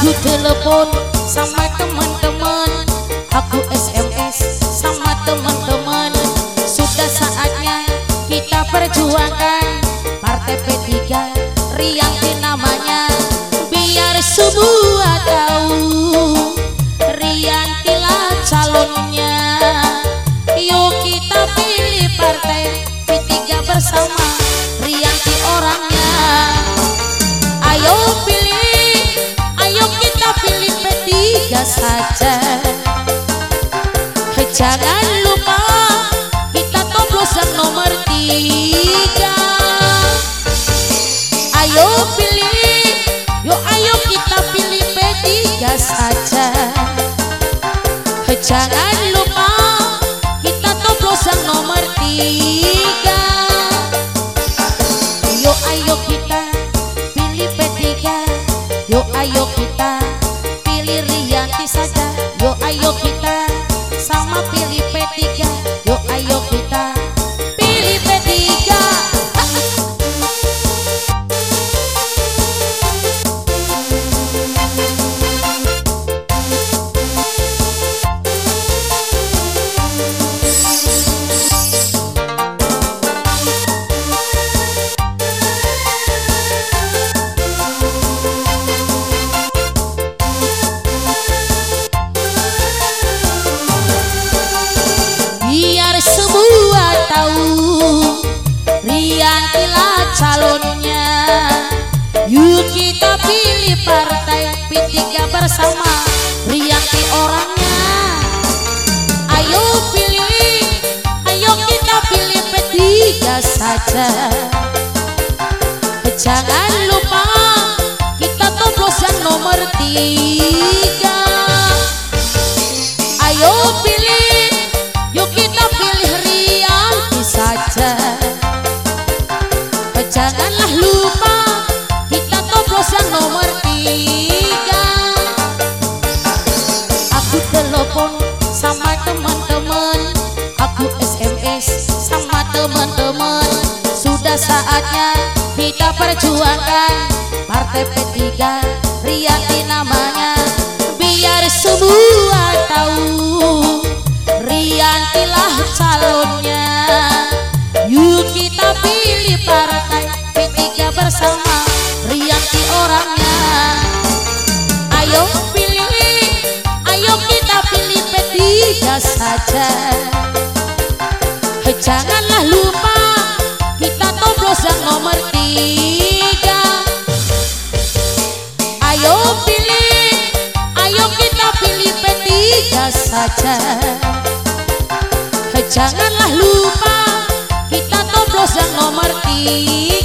Aku telepon sama teman-teman. Aku SMS sama teman-teman. Sudah saatnya kita perjuangkan. Partai P3 Rianti namanya. Biar semua tahu lah calonnya. Yuk kita pilih partai P3 bersama Rianti orangnya. Ayo saja. Jangan lupa kita toblos yang nomor tiga. Ayo pilih Yuk ayo kita pilih P3 saja. Jangan lupa kita toblos yang nomor tiga. Yuk ayo kita pilih P3 Yuk ayo kita tahu Riantilah calonnya. Yuk kita pilih partai P3 bersama. Rianti orangnya. Ayo pilih Ayo kita pilih P3 saja teman-teman Sudah saatnya kita perjuangkan. Partai P3 Rianti namanya. Biar semua tahu Riantilah calonnya. Yuk kita pilih partai P3 bersama Rianti orangnya. Ayo pilih Ayo kita pilih P3 saja nomor tiga Ayo pilih Ayo kita pilih P3 saja. Janganlah lupa Kita toblos yang nomor tiga